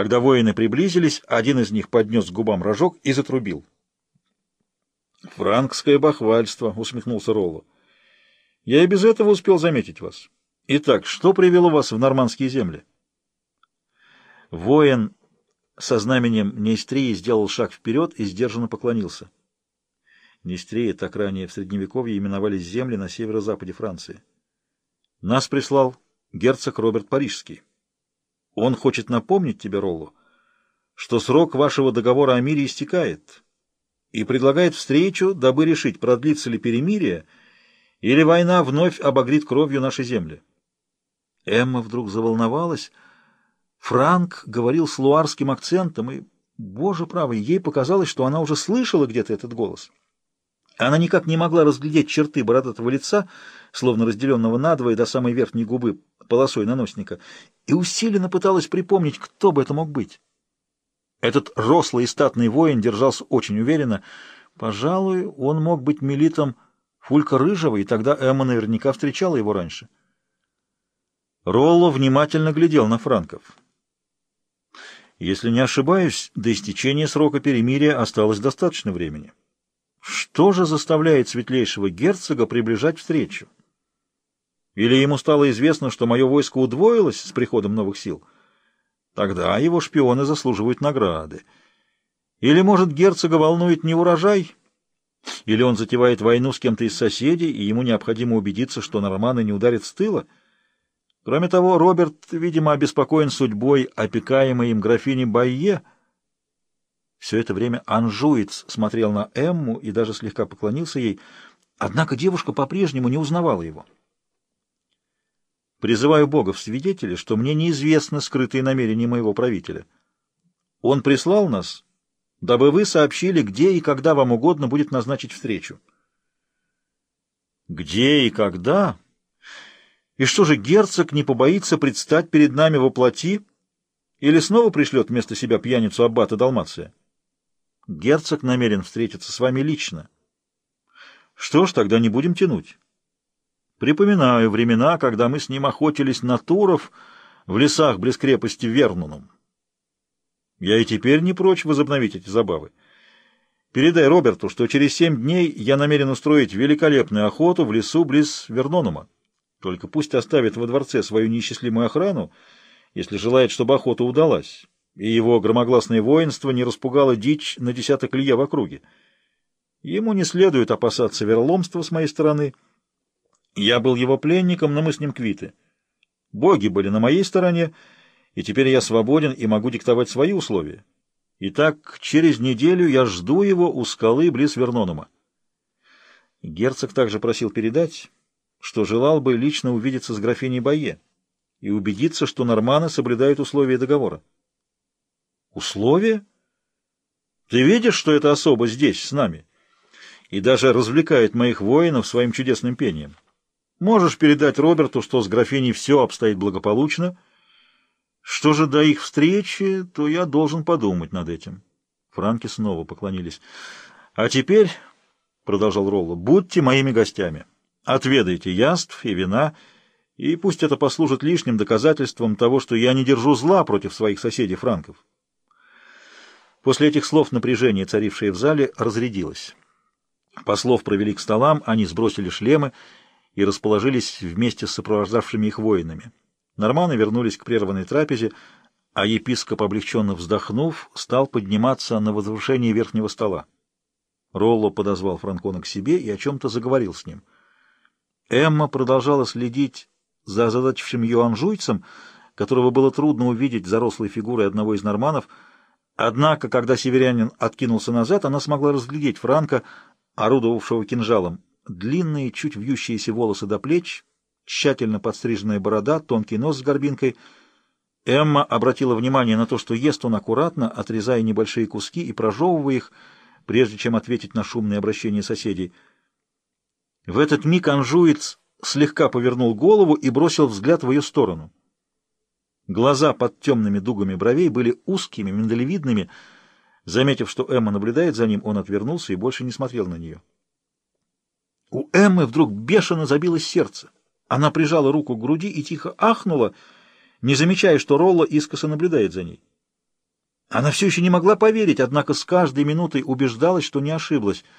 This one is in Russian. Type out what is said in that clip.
Когда воины приблизились, один из них поднес к губам рожок и затрубил. «Франкское бахвальство», — усмехнулся Ролло. «Я и без этого успел заметить вас. Итак, что привело вас в нормандские земли?» Воин со знаменем Нейстрии сделал шаг вперед и сдержанно поклонился. Нейстрии так ранее в Средневековье именовались земли на северо-западе Франции. Нас прислал герцог Роберт Парижский. Он хочет напомнить тебе, Ролло, что срок вашего договора о мире истекает, и предлагает встречу, дабы решить, продлится ли перемирие, или война вновь обогрит кровью наши земли. Эмма вдруг заволновалась. Франк говорил с луарским акцентом, и, боже правый, ей показалось, что она уже слышала где-то этот голос. Она никак не могла разглядеть черты бородатого лица, словно разделенного надвое до самой верхней губы полосой наносника, и усиленно пыталась припомнить, кто бы это мог быть. Этот рослый и статный воин держался очень уверенно. Пожалуй, он мог быть милитом Фулька Рыжего, и тогда Эмма наверняка встречала его раньше. Ролло внимательно глядел на франков. Если не ошибаюсь, до истечения срока перемирия осталось достаточно времени. Что же заставляет светлейшего герцога приближать встречу? Или ему стало известно, что мое войско удвоилось с приходом новых сил? Тогда его шпионы заслуживают награды. Или, может, герцога волнует не урожай? Или он затевает войну с кем-то из соседей, и ему необходимо убедиться, что норманы не ударят с тыла? Кроме того, Роберт, видимо, обеспокоен судьбой опекаемой им графини Байе, все это время Анжуец смотрел на Эмму и даже слегка поклонился ей, однако девушка по-прежнему не узнавала его. «Призываю Бога в свидетели, что мне неизвестны скрытые намерения моего правителя. Он прислал нас, дабы вы сообщили, где и когда вам угодно будет назначить встречу». «Где и когда?» И что же, герцог не побоится предстать перед нами во плоти или снова пришлет вместо себя пьяницу аббата Далмация? Герцог намерен встретиться с вами лично. Что ж, тогда не будем тянуть. Припоминаю времена, когда мы с ним охотились на туров в лесах близ крепости Вернунум. Я и теперь не прочь возобновить эти забавы. Передай Роберту, что через семь дней я намерен устроить великолепную охоту в лесу близ Вернонума. Только пусть оставит во дворце свою неисчислимую охрану, если желает, чтобы охота удалась и его громогласное воинство не распугало дичь на десяток лье в округе. Ему не следует опасаться вероломства с моей стороны. Я был его пленником, но мы с ним квиты. Боги были на моей стороне, и теперь я свободен и могу диктовать свои условия. Итак, через неделю я жду его у скалы близ Вернонума. Герцог также просил передать, что желал бы лично увидеться с графиней Байе и убедиться, что норманы соблюдают условия договора. Условия? Ты видишь, что это особо здесь, с нами? И даже развлекает моих воинов своим чудесным пением. Можешь передать Роберту, что с графиней все обстоит благополучно. Что же до их встречи, то я должен подумать над этим. Франки снова поклонились. А теперь, — продолжал Ролло, — будьте моими гостями. Отведайте яств и вина, и пусть это послужит лишним доказательством того, что я не держу зла против своих соседей франков. После этих слов напряжение, царившее в зале, разрядилось. Послов провели к столам, они сбросили шлемы и расположились вместе с сопровождавшими их воинами. Норманы вернулись к прерванной трапезе, а епископ, облегченно вздохнув, стал подниматься на возвышение верхнего стола. Ролло подозвал Франкона к себе и о чем-то заговорил с ним. Эмма продолжала следить за озадачившим ее анжуйцем, которого было трудно увидеть за рослой фигурой одного из норманов — Однако, когда северянин откинулся назад, она смогла разглядеть Франка, орудовавшего кинжалом. Длинные, чуть вьющиеся волосы до плеч, тщательно подстриженная борода, тонкий нос с горбинкой. Эмма обратила внимание на то, что ест он аккуратно, отрезая небольшие куски и прожевывая их, прежде чем ответить на шумные обращения соседей. В этот миг анжуец слегка повернул голову и бросил взгляд в ее сторону. Глаза под темными дугами бровей были узкими, миндалевидными. Заметив, что Эмма наблюдает за ним, он отвернулся и больше не смотрел на нее. У Эммы вдруг бешено забилось сердце. Она прижала руку к груди и тихо ахнула, не замечая, что Ролла искоса наблюдает за ней. Она все еще не могла поверить, однако с каждой минутой убеждалась, что не ошиблась —